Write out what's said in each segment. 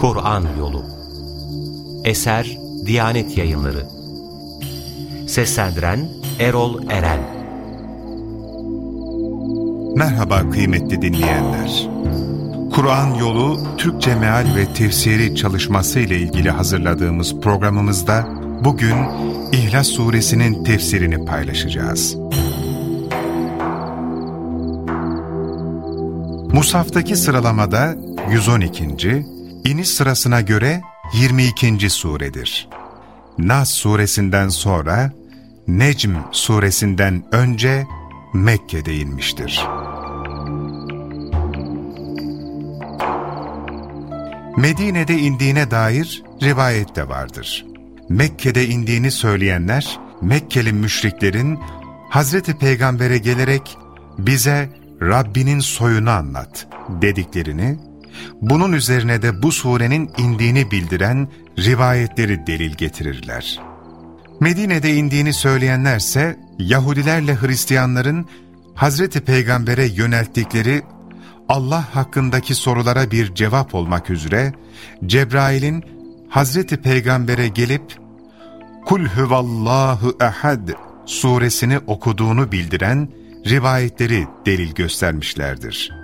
Kur'an Yolu Eser Diyanet Yayınları Seslendiren Erol Eren Merhaba kıymetli dinleyenler. Kur'an Yolu Türkçe Meal ve Tefsiri çalışması ile ilgili hazırladığımız programımızda bugün İhlas Suresinin tefsirini paylaşacağız. Musaftaki sıralamada 112. iniş sırasına göre 22. suredir. Nas suresinden sonra Necm suresinden önce Mekke'de inmiştir. Medine'de indiğine dair rivayet de vardır. Mekke'de indiğini söyleyenler, Mekkeli müşriklerin Hazreti Peygamber'e gelerek bize Rabbinin soyunu anlat dediklerini, bunun üzerine de bu surenin indiğini bildiren rivayetleri delil getirirler. Medine'de indiğini söyleyenlerse Yahudilerle Hristiyanların Hazreti Peygamber'e yönelttikleri Allah hakkındaki sorulara bir cevap olmak üzere Cebrail'in Hazreti Peygamber'e gelip Kul huvallahu ehad suresini okuduğunu bildiren rivayetleri delil göstermişlerdir.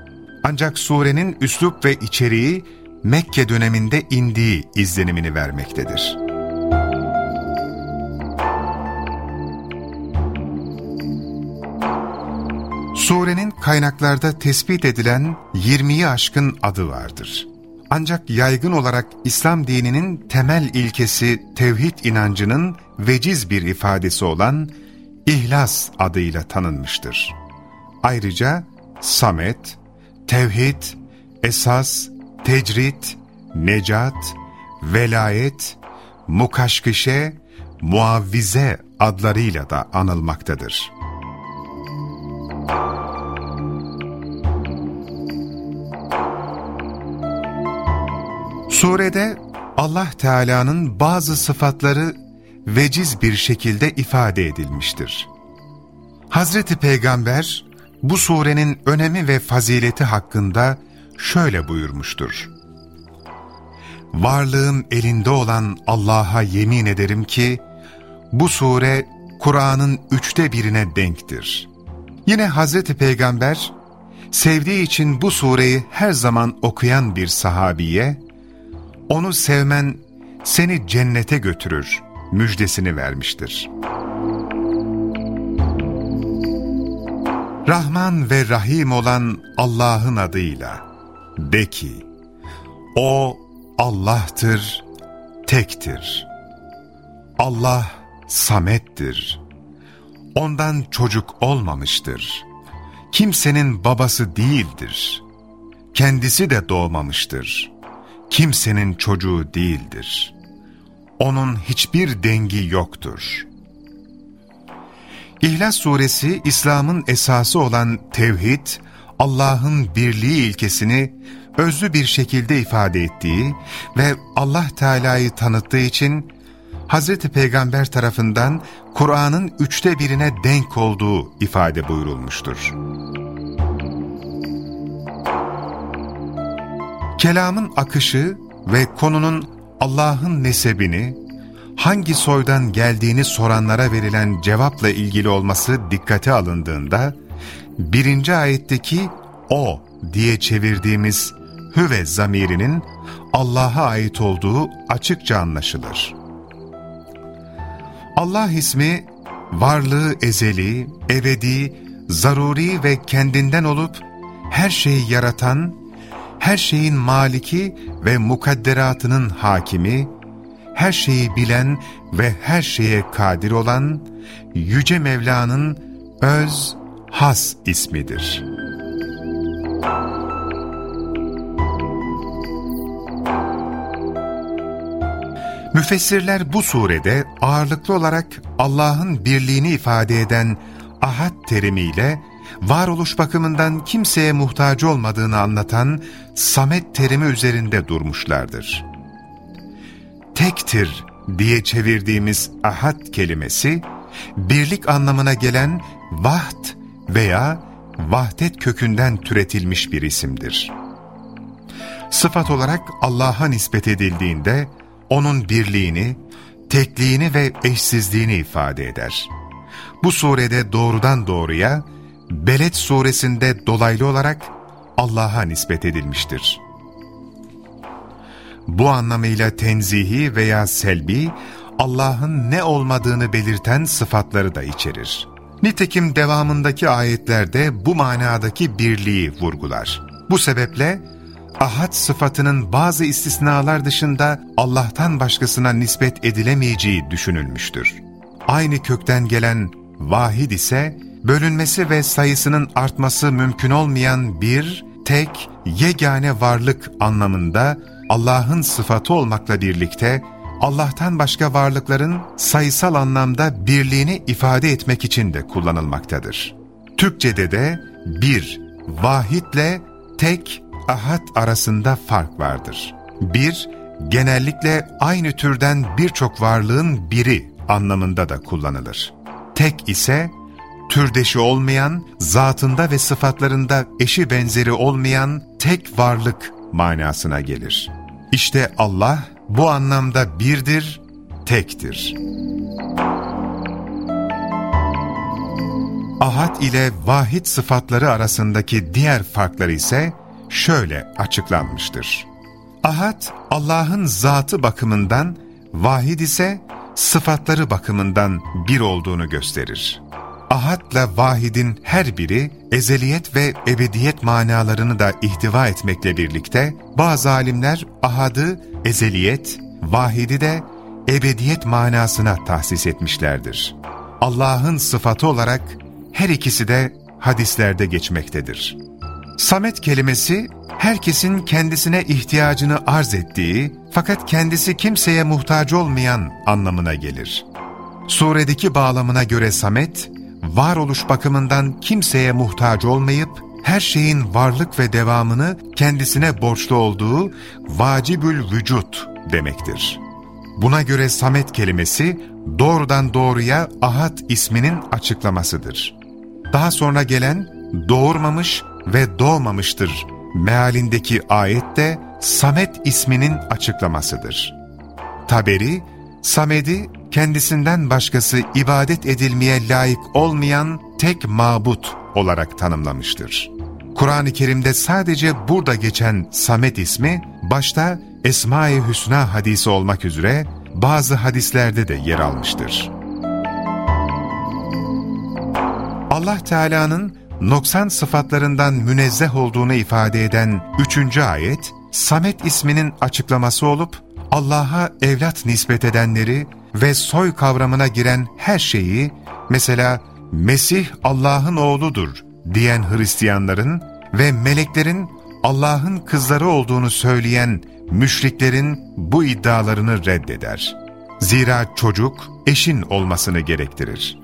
Ancak surenin üslup ve içeriği Mekke döneminde indiği izlenimini vermektedir. Surenin kaynaklarda tespit edilen 20'yi aşkın adı vardır. Ancak yaygın olarak İslam dininin temel ilkesi tevhid inancının veciz bir ifadesi olan İhlas adıyla tanınmıştır. Ayrıca Samet, Tevhid, Esas, Tecrit, Necat, Velayet, Mukaşkışe, Muavvize adlarıyla da anılmaktadır. Surede Allah Teala'nın bazı sıfatları veciz bir şekilde ifade edilmiştir. Hazreti Peygamber bu surenin önemi ve fazileti hakkında şöyle buyurmuştur. Varlığın elinde olan Allah'a yemin ederim ki, bu sure Kur'an'ın üçte birine denktir. Yine Hazreti Peygamber, sevdiği için bu sureyi her zaman okuyan bir sahabiye, onu sevmen seni cennete götürür müjdesini vermiştir. Rahman ve Rahim olan Allah'ın adıyla de ki, O Allah'tır, tektir. Allah samettir. Ondan çocuk olmamıştır. Kimsenin babası değildir. Kendisi de doğmamıştır. Kimsenin çocuğu değildir. Onun hiçbir dengi yoktur. İhlas Suresi, İslam'ın esası olan tevhid, Allah'ın birliği ilkesini özlü bir şekilde ifade ettiği ve Allah Teala'yı tanıttığı için Hz. Peygamber tarafından Kur'an'ın üçte birine denk olduğu ifade buyurulmuştur. Kelamın akışı ve konunun Allah'ın nesebini, hangi soydan geldiğini soranlara verilen cevapla ilgili olması dikkate alındığında, birinci ayetteki o diye çevirdiğimiz hüve zamirinin Allah'a ait olduğu açıkça anlaşılır. Allah ismi varlığı ezeli, ebedi, zaruri ve kendinden olup her şeyi yaratan, her şeyin maliki ve mukadderatının hakimi, her şeyi bilen ve her şeye kadir olan Yüce Mevla'nın öz, has ismidir. Müfessirler bu surede ağırlıklı olarak Allah'ın birliğini ifade eden ahad terimiyle varoluş bakımından kimseye muhtaç olmadığını anlatan samet terimi üzerinde durmuşlardır. Tektir diye çevirdiğimiz ahad kelimesi, birlik anlamına gelen vaht veya vahdet kökünden türetilmiş bir isimdir. sıfat olarak Allah'a nispet edildiğinde onun birliğini, tekliğini ve eşsizliğini ifade eder. Bu surede doğrudan doğruya, Beled suresinde dolaylı olarak Allah'a nispet edilmiştir. Bu anlamıyla tenzihi veya selbi, Allah'ın ne olmadığını belirten sıfatları da içerir. Nitekim devamındaki ayetlerde bu manadaki birliği vurgular. Bu sebeple ahad sıfatının bazı istisnalar dışında Allah'tan başkasına nispet edilemeyeceği düşünülmüştür. Aynı kökten gelen vahid ise bölünmesi ve sayısının artması mümkün olmayan bir, tek, yegane varlık anlamında Allah'ın sıfatı olmakla birlikte Allah'tan başka varlıkların sayısal anlamda birliğini ifade etmek için de kullanılmaktadır. Türkçede de bir, vahitle tek, ahad arasında fark vardır. Bir, genellikle aynı türden birçok varlığın biri anlamında da kullanılır. Tek ise, türdeşi olmayan, zatında ve sıfatlarında eşi benzeri olmayan tek varlık manasına gelir. İşte Allah bu anlamda birdir, tektir. Ahad ile vahid sıfatları arasındaki diğer farkları ise şöyle açıklanmıştır. Ahad, Allah'ın zatı bakımından, vahid ise sıfatları bakımından bir olduğunu gösterir. Ahadla vahidin her biri ezeliyet ve ebediyet manalarını da ihtiva etmekle birlikte bazı alimler ahadı ezeliyet, vahidi de ebediyet manasına tahsis etmişlerdir. Allah'ın sıfatı olarak her ikisi de hadislerde geçmektedir. Samet kelimesi herkesin kendisine ihtiyacını arz ettiği fakat kendisi kimseye muhtaç olmayan anlamına gelir. Suredeki bağlamına göre Samet, varoluş bakımından kimseye muhtaç olmayıp, her şeyin varlık ve devamını kendisine borçlu olduğu vacibül vücut demektir. Buna göre Samet kelimesi doğrudan doğruya Ahad isminin açıklamasıdır. Daha sonra gelen doğurmamış ve doğmamıştır mealindeki ayette Samet isminin açıklamasıdır. Taberi, Samed'i kendisinden başkası ibadet edilmeye layık olmayan tek mabut olarak tanımlamıştır. Kur'an-ı Kerim'de sadece burada geçen Samet ismi, başta Esma-i Hüsna hadisi olmak üzere bazı hadislerde de yer almıştır. Allah Teala'nın noksan sıfatlarından münezzeh olduğunu ifade eden 3. ayet, Samet isminin açıklaması olup, Allah'a evlat nispet edenleri ve soy kavramına giren her şeyi, mesela Mesih Allah'ın oğludur diyen Hristiyanların ve meleklerin Allah'ın kızları olduğunu söyleyen müşriklerin bu iddialarını reddeder. Zira çocuk eşin olmasını gerektirir.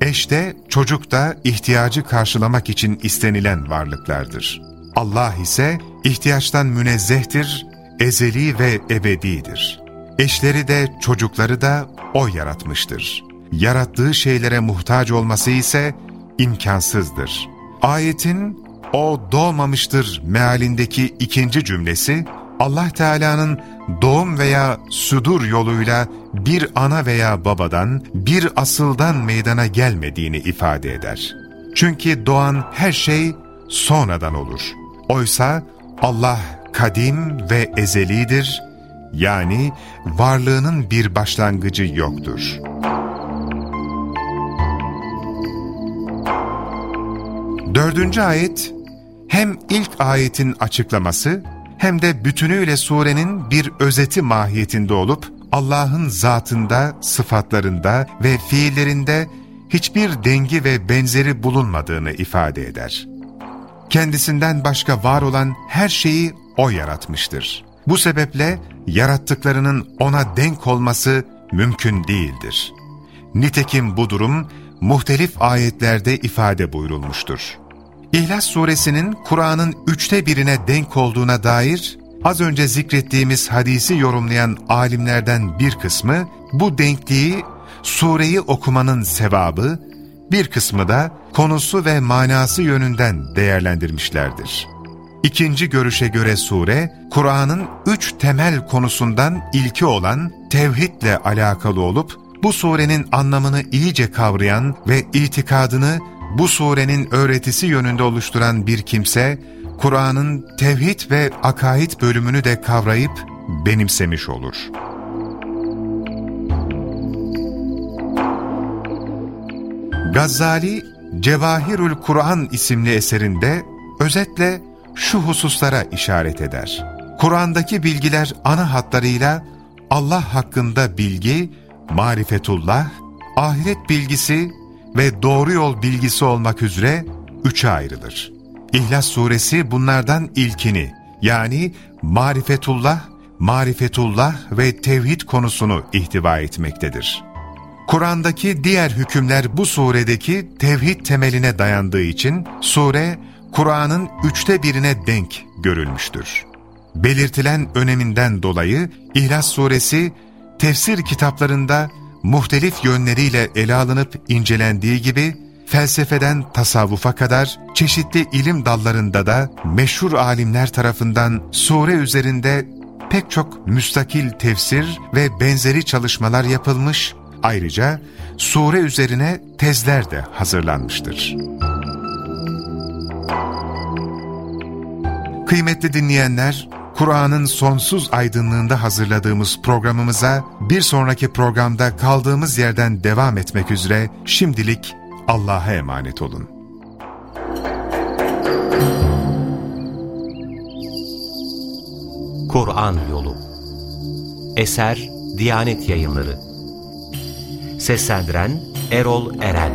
Eş de çocuk da ihtiyacı karşılamak için istenilen varlıklardır. Allah ise ihtiyaçtan münezzehtir, ezeli ve ebedidir. Eşleri de çocukları da O yaratmıştır. Yarattığı şeylere muhtaç olması ise imkansızdır. Ayetin o doğmamıştır mealindeki ikinci cümlesi, Allah Teala'nın doğum veya sudur yoluyla bir ana veya babadan, bir asıldan meydana gelmediğini ifade eder. Çünkü doğan her şey sonradan olur. Oysa Allah kadim ve ezelidir, yani varlığının bir başlangıcı yoktur. Dördüncü ayet, hem ilk ayetin açıklaması hem de bütünüyle surenin bir özeti mahiyetinde olup Allah'ın zatında, sıfatlarında ve fiillerinde hiçbir dengi ve benzeri bulunmadığını ifade eder. Kendisinden başka var olan her şeyi O yaratmıştır. Bu sebeple yarattıklarının O'na denk olması mümkün değildir. Nitekim bu durum muhtelif ayetlerde ifade buyurulmuştur. İhlas suresinin Kur'an'ın üçte birine denk olduğuna dair az önce zikrettiğimiz hadisi yorumlayan alimlerden bir kısmı bu denkliği sureyi okumanın sevabı, bir kısmı da konusu ve manası yönünden değerlendirmişlerdir. İkinci görüşe göre sure, Kur'an'ın üç temel konusundan ilki olan tevhidle alakalı olup, bu surenin anlamını iyice kavrayan ve itikadını bu surenin öğretisi yönünde oluşturan bir kimse, Kur'an'ın tevhid ve akaid bölümünü de kavrayıp benimsemiş olur. Gazali, Cevahirül Kur'an isimli eserinde özetle şu hususlara işaret eder. Kur'an'daki bilgiler ana hatlarıyla Allah hakkında bilgi, marifetullah, ahiret bilgisi ve doğru yol bilgisi olmak üzere üçe ayrılır. İhlas suresi bunlardan ilkini yani marifetullah, marifetullah ve tevhid konusunu ihtiva etmektedir. Kur'an'daki diğer hükümler bu suredeki tevhid temeline dayandığı için sure Kur'an'ın üçte birine denk görülmüştür. Belirtilen öneminden dolayı İhlas suresi tefsir kitaplarında muhtelif yönleriyle ele alınıp incelendiği gibi felsefeden tasavvufa kadar çeşitli ilim dallarında da meşhur alimler tarafından sure üzerinde pek çok müstakil tefsir ve benzeri çalışmalar yapılmış, ayrıca sure üzerine tezler de hazırlanmıştır. Kıymetli dinleyenler, Kur'an'ın sonsuz aydınlığında hazırladığımız programımıza bir sonraki programda kaldığımız yerden devam etmek üzere şimdilik Allah'a emanet olun. Kur'an Yolu Eser Diyanet Yayınları Seslendiren Erol Eren